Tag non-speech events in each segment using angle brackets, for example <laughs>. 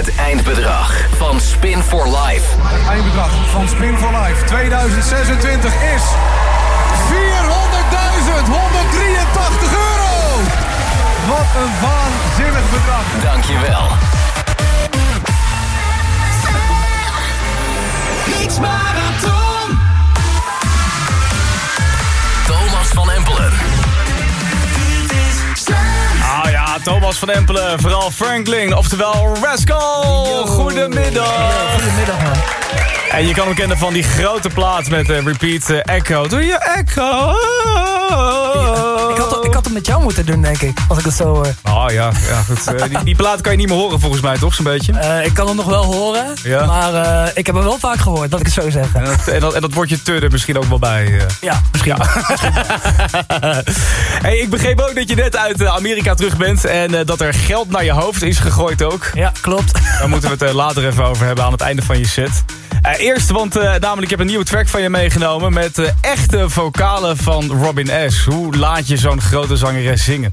Het eindbedrag van Spin for Life. Het eindbedrag van Spin for Life 2026 is 400.183 euro! Wat een waanzinnig bedrag. Dankjewel. Mix Marathon. Thomas van Empelen. Ah ja, Thomas van Empelen, vooral Franklin, oftewel Rascal. Goedemiddag. Goedemiddag, man. En je kan hem kennen van die grote plaat met eh, repeat eh, Echo. Doe je Echo? Het met jou moeten doen, denk ik. Als ik het zo hoor. Oh ja, ja goed. Eh, die, die plaat kan je niet meer horen volgens mij, toch? Zo'n beetje. Eh, ik kan het nog wel horen. Ja. Maar eh, ik heb hem wel vaak gehoord, dat ik het zo zeg. En dat, en dat, en dat wordt je te er misschien ook wel bij. eh. Ja, misschien. <laughs> hey, ik begreep ook dat je net uit eh, Amerika terug bent en eh, dat er geld naar je hoofd is gegooid ook. Ja, klopt. Daar moeten we het eh, later even over hebben aan het einde van je set. Eh, eerst, want eh, namelijk ik heb een nieuwe track van je meegenomen... met de echte vocalen van Robin S. Hoe laat je zo'n grote zangeres zingen?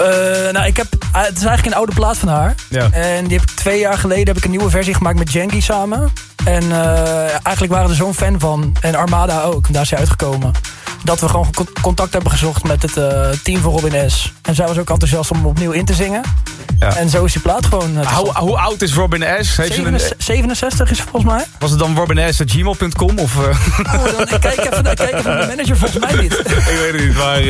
Eh, nou, ik heb, eh, het is eigenlijk een oude plaat van haar. Ja. En die heb ik twee jaar geleden heb ik een nieuwe versie gemaakt met Jengi samen. En eh, eigenlijk waren we er zo'n fan van. En Armada ook. En daar is hij uitgekomen. Dat we gewoon con- contact hebben gezocht met het eh, team van Robin S. En zij was ook enthousiast om opnieuw in te zingen. Ja. En zo is die plaat gewoon... eh, Hoe, hoe oud is Robin S? Heeft ze een, 67 67 is het volgens mij. was het dan robins.gmail.com? Of, eh, Oh, dan, ik kijk even, ik kijk even naar de manager, volgens mij niet. <laughs> ik weet het niet. Maar,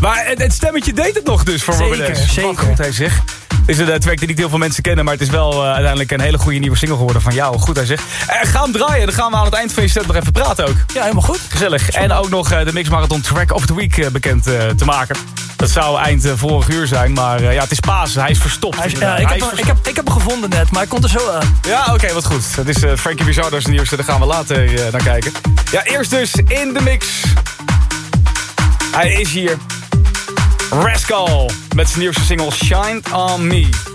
maar het, het stemmetje deed het nog dus voor Zeker, Robin S. zeker. Goed hij zegt. Het is een track die niet heel veel mensen kennen, maar het is wel eh, uiteindelijk een hele goede nieuwe single geworden van jou. Goed hij zegt. Eh, ga hem draaien, dan gaan we aan het eind van je set nog even praten ook. Ja, helemaal goed. Gezellig. En ook nog eh, de Mix Marathon Track of the Week bekend te maken. Dat zou eind vorig uur zijn, maar ja, het is Pasen. Hij is verstopt. Hij is- ja, inderdaad. ik, Hij heb, is ik, heb, ik heb hem gevonden net, maar hij komt er zo aan. ja, oké, wat goed. Het is Frankie Bizardo's nieuwste, daar gaan we later naar kijken. Ja, eerst dus in de mix. Hij is hier. Rascal met zijn nieuwste single Shine On Me.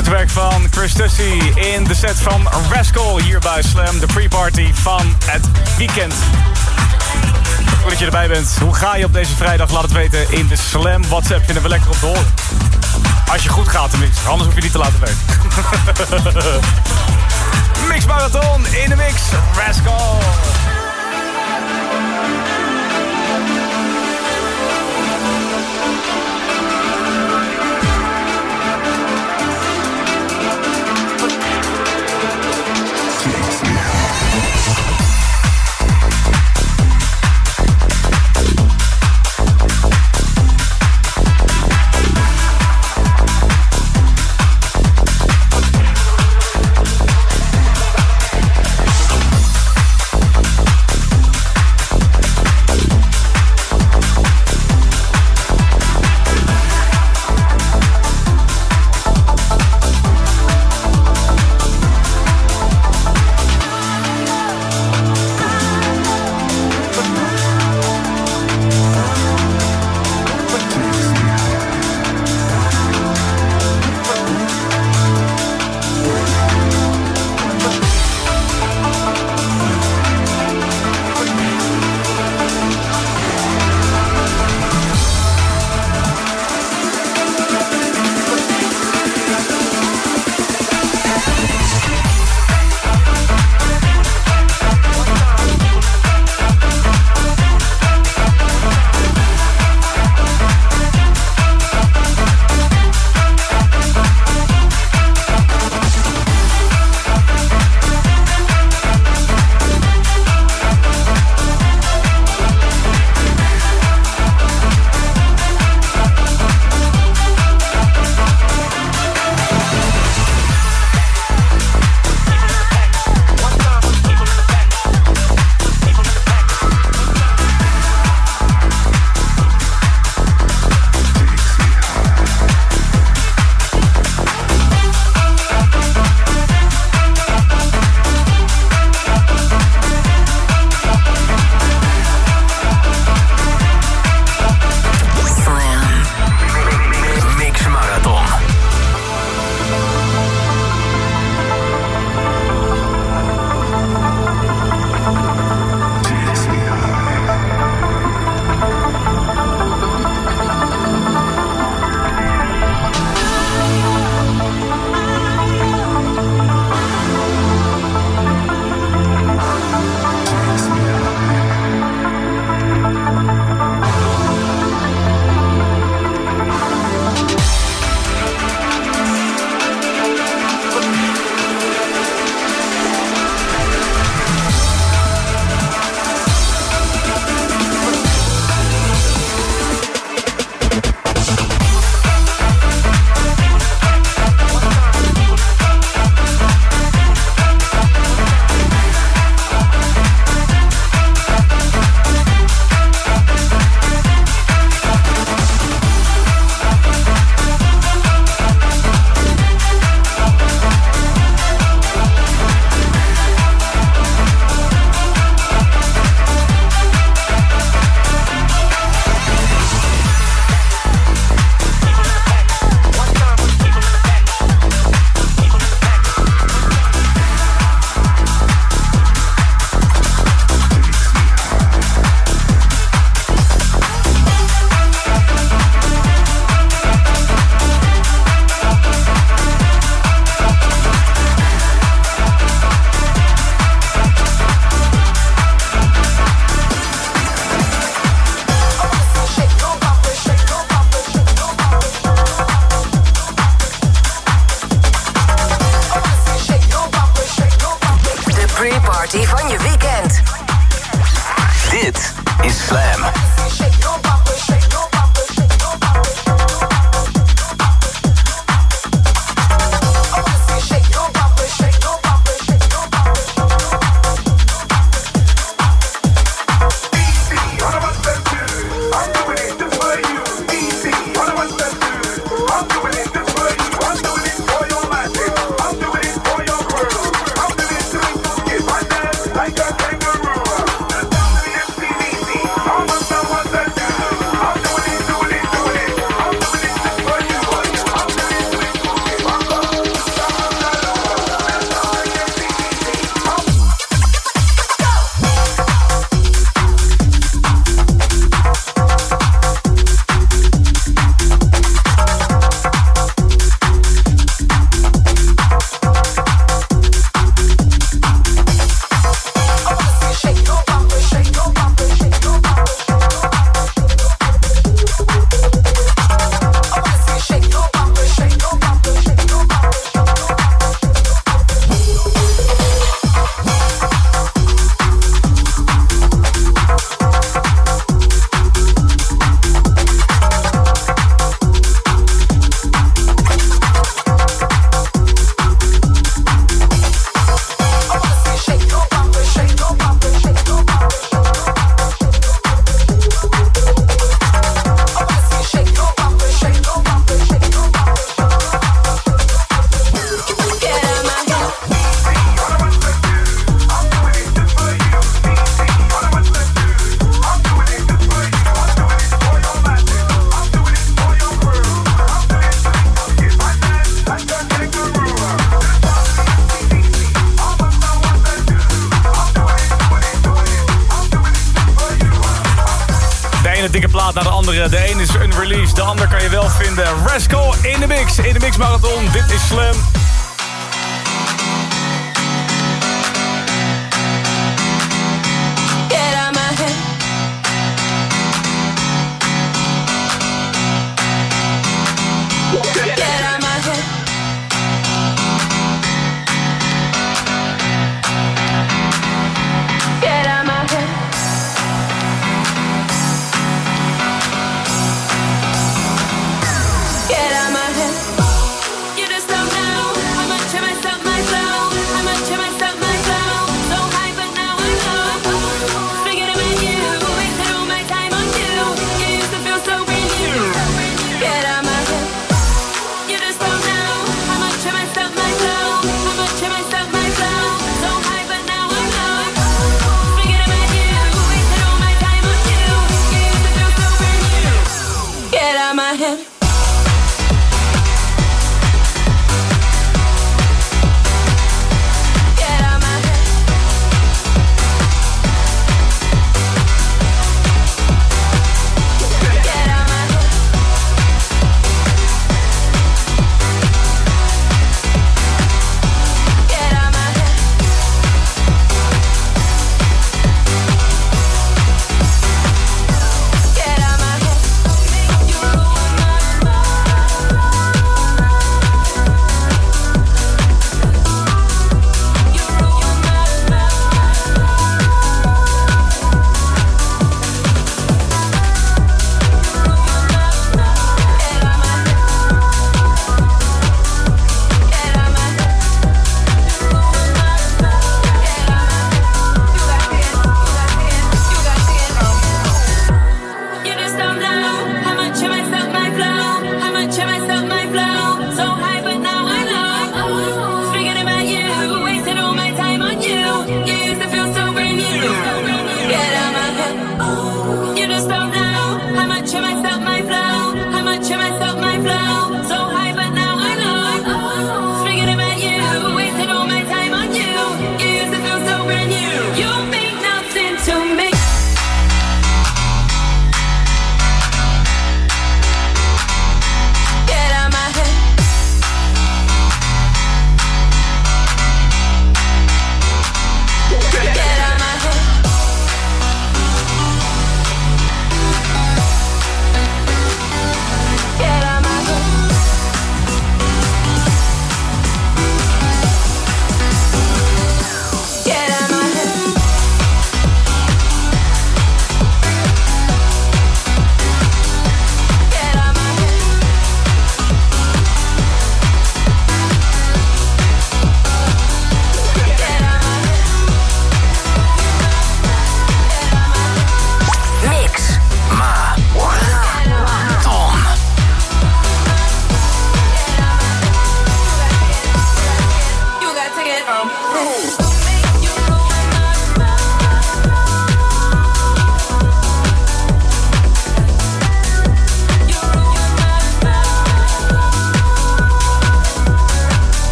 Nieuwste track van Chris Tussy in de set van Rascal hier bij Slam. De pre-party van het weekend. Goed dat je erbij bent. Hoe ga je op deze vrijdag? Laat het weten in de Slam WhatsApp. Vinden we lekker om te horen. Als je goed gaat tenminste. Anders hoef je niet te laten weten. <laughs> mix Marathon in de mix. Rascal.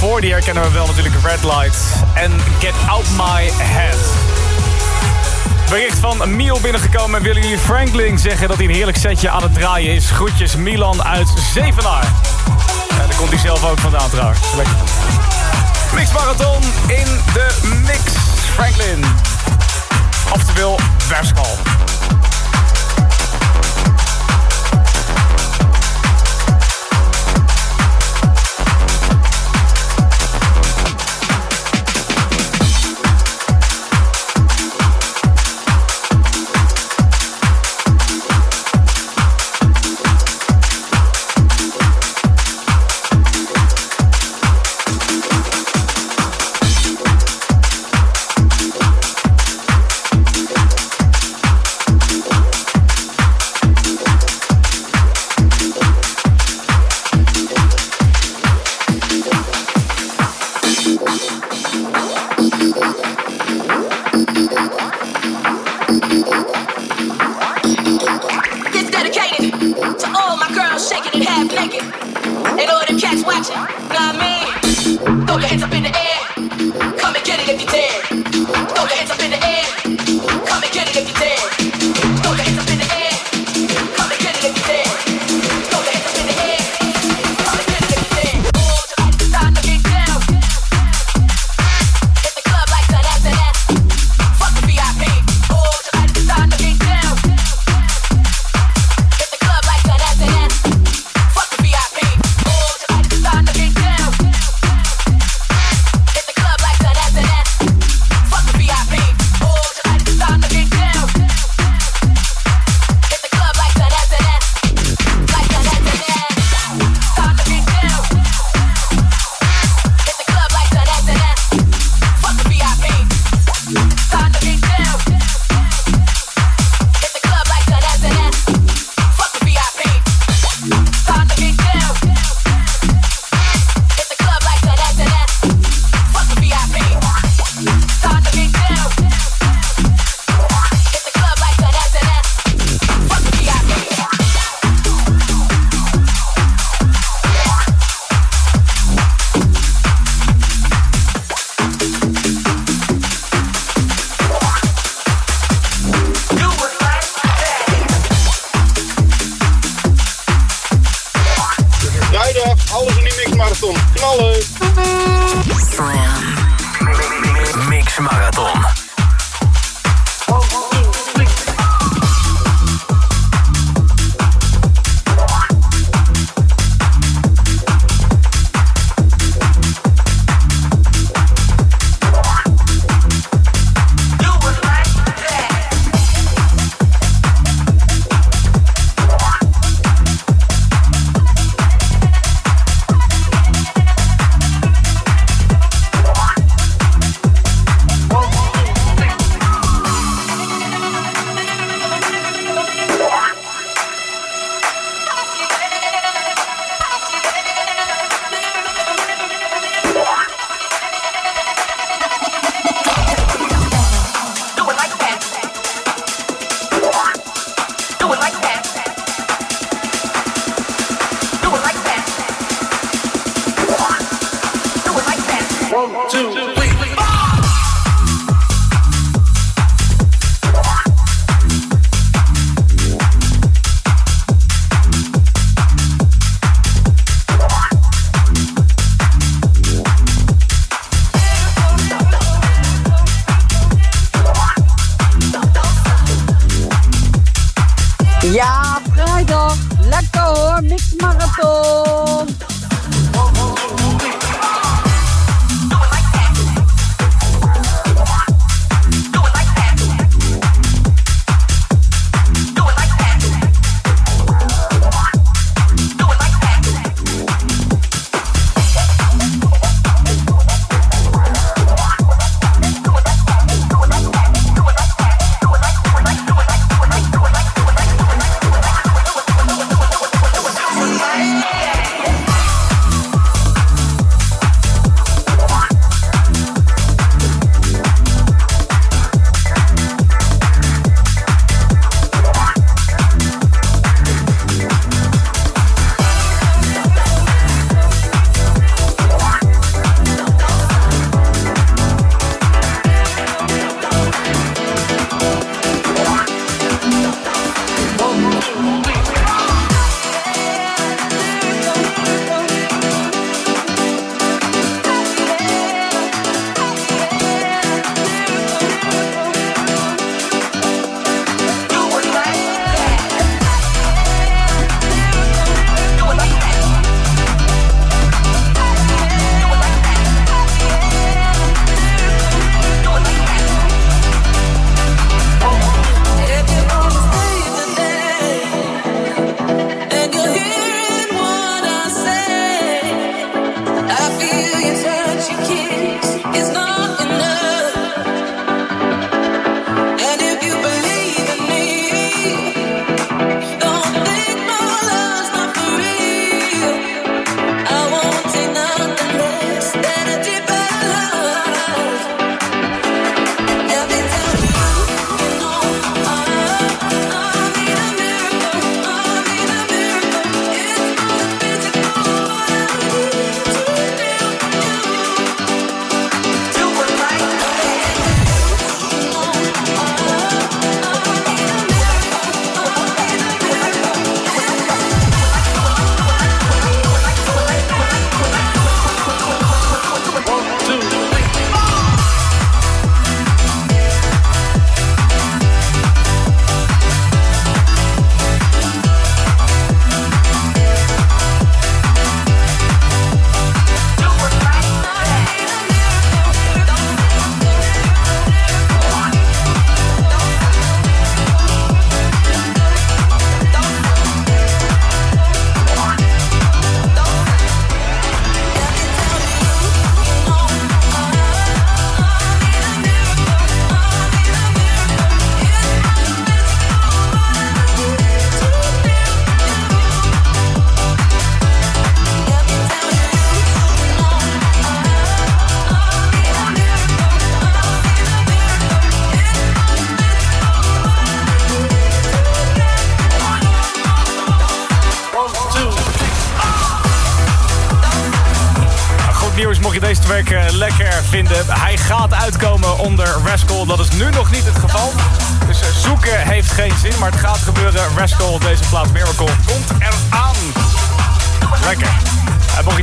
Voor die herkennen we wel natuurlijk Red Lights en Get Out My Head. Bericht van Miel binnengekomen. en Willen jullie Franklin zeggen dat hij een heerlijk setje aan het draaien is? Groetjes Milan uit Zevenaar. En daar komt hij zelf ook vandaan trouwens. Lekker. Mix Marathon in de mix. Franklin. Oftewel, verschal.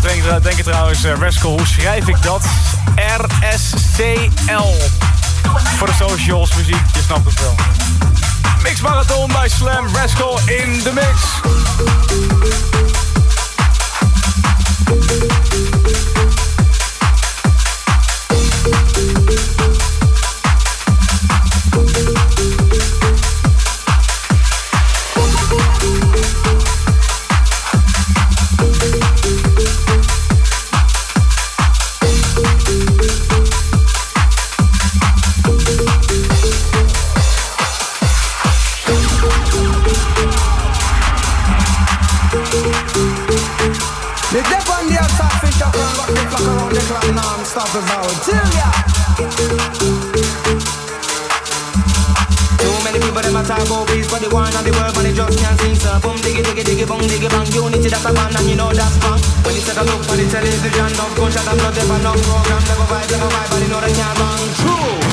Denken, denken trouwens, uh, Rascal, hoe schrijf ik dat? R-S-C-L. Voor de socials, muziek, je snapt het wel. Mix Marathon bij Slam, Rascal in de mix. But the the world, but they just can't sing. So boom diggy diggy diggy boom diggy bang, unity that's a man and you know that's fun. When you take a look for the television, no gunshot and blood, never no program, never vibe, never vibe, but you know they can't run true.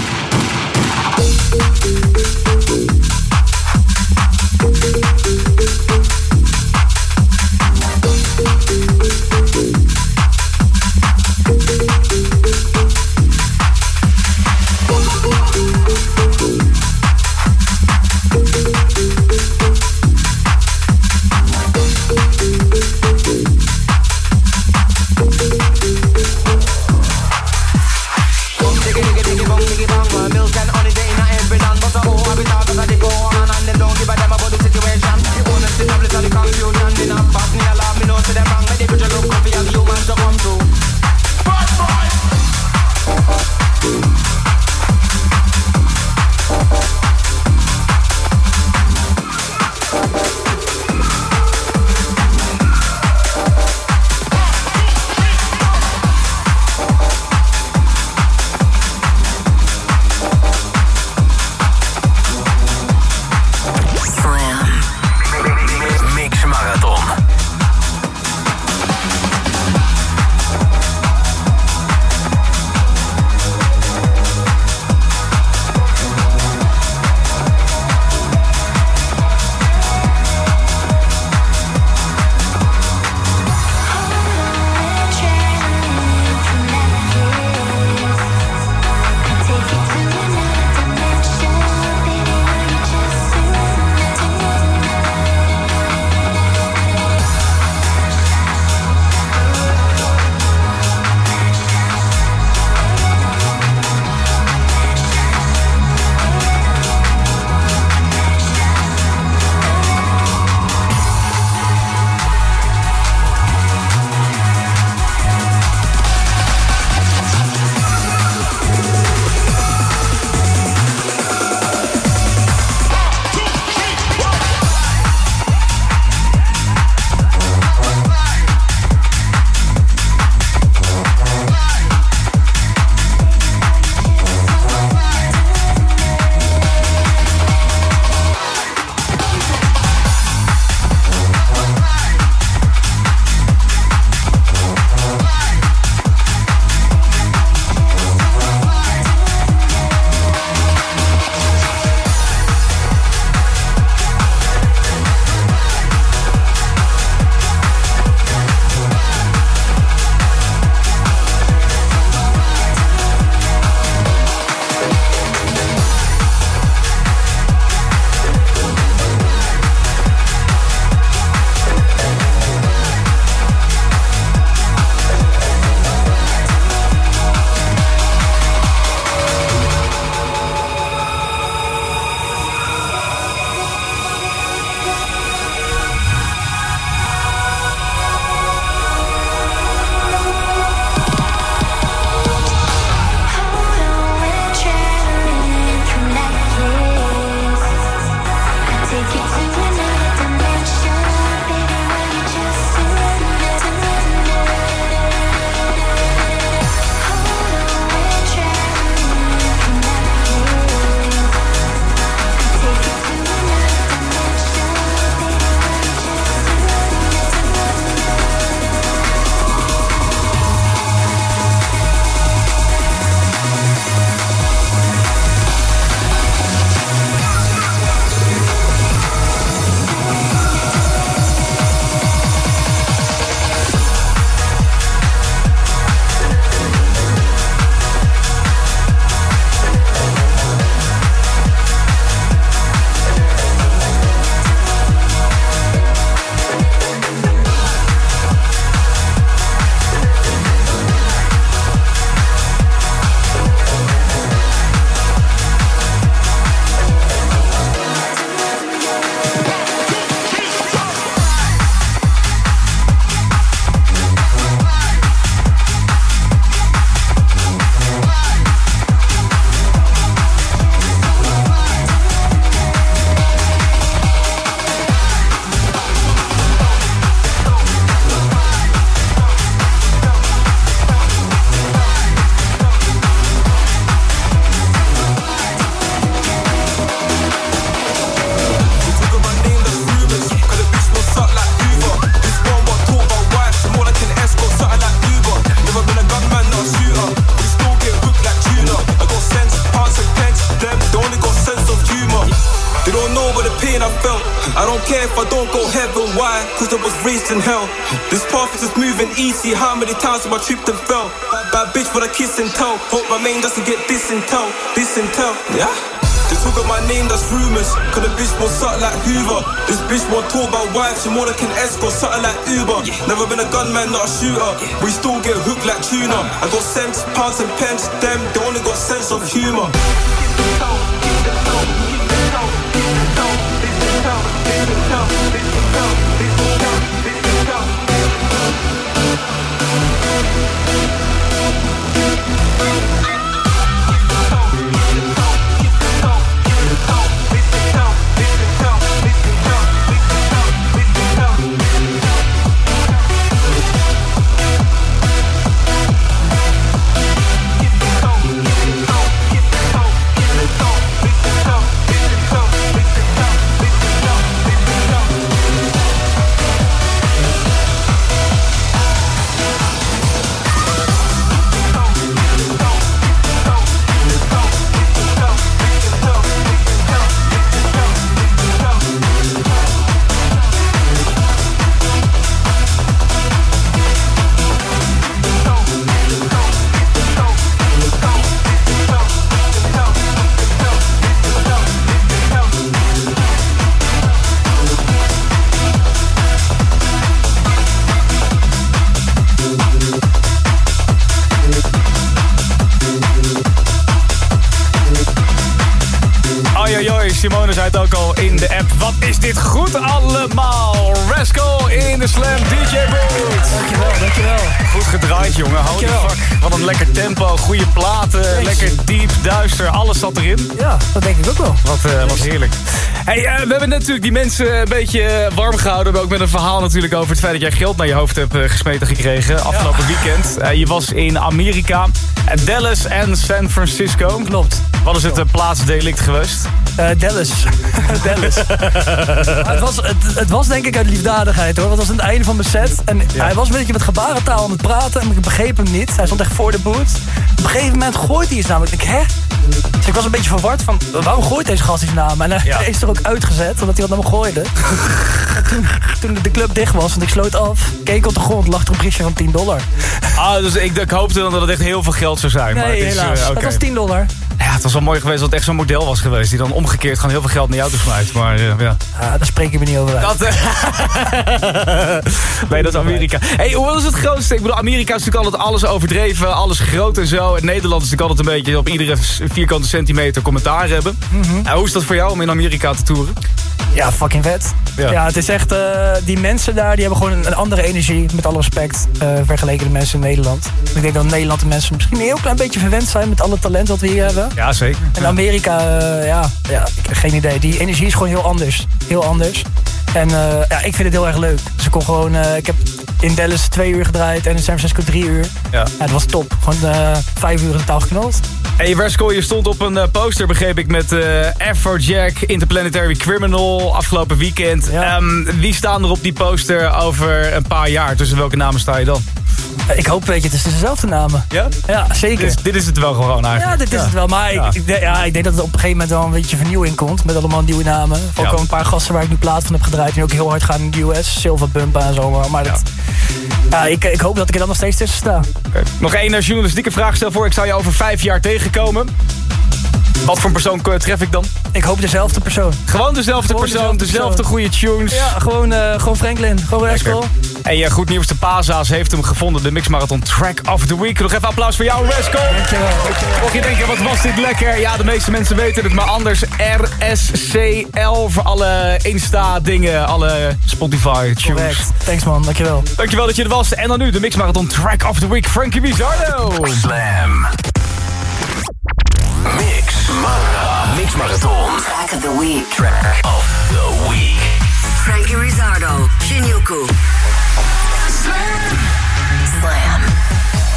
I was raised in hell. This path is just moving easy. How many times have I tripped and fell? Bad, bitch with a kiss and tell. Hope my main doesn't get this and intel. This and intel, yeah? They talk about my name, that's rumors. Cause the bitch won't suck like Hoover. This bitch won't talk about wife, she more like an escort, something like Uber. Never been a gunman, not a shooter. We still get hooked like tuna. I got cents, pounds and pence, them, they only got sense of humor. Zat erin. Ja, dat denk ik ook wel. Wat, eh, wat heerlijk. Hey, eh, we hebben natuurlijk die mensen een beetje eh, warm gehouden. Maar ook met een verhaal natuurlijk over het feit dat jij geld naar je hoofd hebt gesmeten gekregen. Afgelopen weekend. Je was in Amerika, Dallas en San Francisco. Klopt. Wat is het plaatsdelict geweest? Dallas. <laughs> Dallas. Het, was, het, het was denk ik uit liefdadigheid hoor. Want het was aan het einde van mijn set. En hij was een beetje met gebarentaal aan het praten. En ik begreep hem niet. Hij stond echt voor de boot. Op een gegeven moment gooit hij iets namelijk. Ik hè? Dus ik was een beetje verward van, waarom gooit deze gast iets naar me? En hij <laughs> is er ook uitgezet, omdat hij wat naar me gooide. <laughs> en toen, toen de club dicht was, want ik sloot af, keek op de grond, lag er een briefje van 10 dollar. Ah, dus ik, ik hoopte dan dat het echt heel veel geld zou zijn. maar Nee, het is, helaas. eh, Dat oké. was 10 dollar. Ja, het was wel mooi geweest dat het echt zo'n model was geweest. Die dan omgekeerd gewoon heel veel geld naar jou toe smijt. Maar eh, ja. Ah, daar spreek ik me niet over uit. Dat, eh, <laughs> nee, dat is Amerika. Hey, hoe is het grootste? Ik bedoel, Amerika is natuurlijk altijd alles overdreven, alles groot en zo. En Nederland is natuurlijk altijd een beetje op iedere vierkante centimeter commentaar hebben. Mhm. Eh, hoe is dat voor jou om in Amerika te toeren? Ja, fucking vet. Ja. Ja, het is echt, die mensen daar, die hebben gewoon een, andere energie, met alle respect, eh, vergeleken de mensen in Nederland. Ik denk dat Nederland de mensen misschien een heel klein beetje verwend zijn met alle talent wat we hier hebben. Ja, zeker. En Amerika, eh, ja, ja, ik heb geen idee. Die energie is gewoon heel anders. Heel anders. En eh, ja, ik vind het heel erg leuk. Dus ik kon gewoon, eh, ik heb in Dallas twee uur gedraaid en in San Francisco drie uur. Ja. Ja, dat was top. Gewoon vijf uur in totaal geknald. Hey, Rascal, je stond op een poster, begreep ik, met Afrojack, Interplanetary Criminal, afgelopen weekend. Ehm, wie staan er op die poster over een paar jaar? Tussen welke namen sta je dan? Eh, Ik hoop, weet je, het is dezelfde namen. Ja? Ja, zeker. Dit is, dit is het wel gewoon eigenlijk. Ja, dit is het wel. Maar Ja. ik, ja, ik denk dat het op een gegeven moment wel een beetje vernieuwing komt. Met allemaal nieuwe namen. Ook al een paar gasten waar ik nu plaat van heb gedraaid. Die ook heel hard gaan in de US. Silver Bump en zo. Maar- dat, ja, ik, ik hoop dat ik er dan nog steeds tussen sta. Nog één eh, journalistieke vraag stel voor. Ik zou je over vijf jaar tegenkomen. Wat voor een persoon eh, tref ik dan? Ik hoop dezelfde persoon. Gewoon dezelfde Gewoon persoon, dezelfde dezelfde persoon. goede tunes. Ja, gewoon, eh, gewoon Franklin. Gewoon Rascal. En ja, goed nieuws, de Paza's heeft hem gevonden. De Mix Marathon Track of the Week. Nog even applaus voor jou, Rascal. Dankjewel. dankjewel. Mocht je denken, wat was dit lekker? Ja, de meeste mensen weten het, maar anders RSCL voor alle Insta-dingen, alle Spotify-tunes. Correct. Thanks man, dankjewel. Dankjewel dat je er was. En dan nu de Mix Marathon Track of the Week, Frankie Bizardo. Slam. Mara. Mix Marathon. Track of the week. Track of the Week. Frankie Rizzardo, Shinjuku. Slam. Thank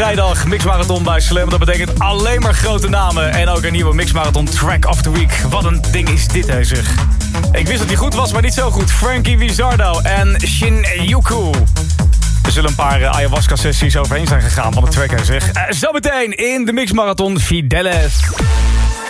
vrijdag mixmarathon bij Slam. Dat betekent alleen maar grote namen. En ook een nieuwe mixmarathon track of the week. Wat een ding is dit, hè, zeg. Ik wist dat hij goed was, maar niet zo goed. Frankie Wizardo en Shin Yuku. Er zullen een paar eh, ayahuasca-sessies overheen zijn gegaan van de track, hè, zeg. Eh, zometeen in de mixmarathon Fidelis.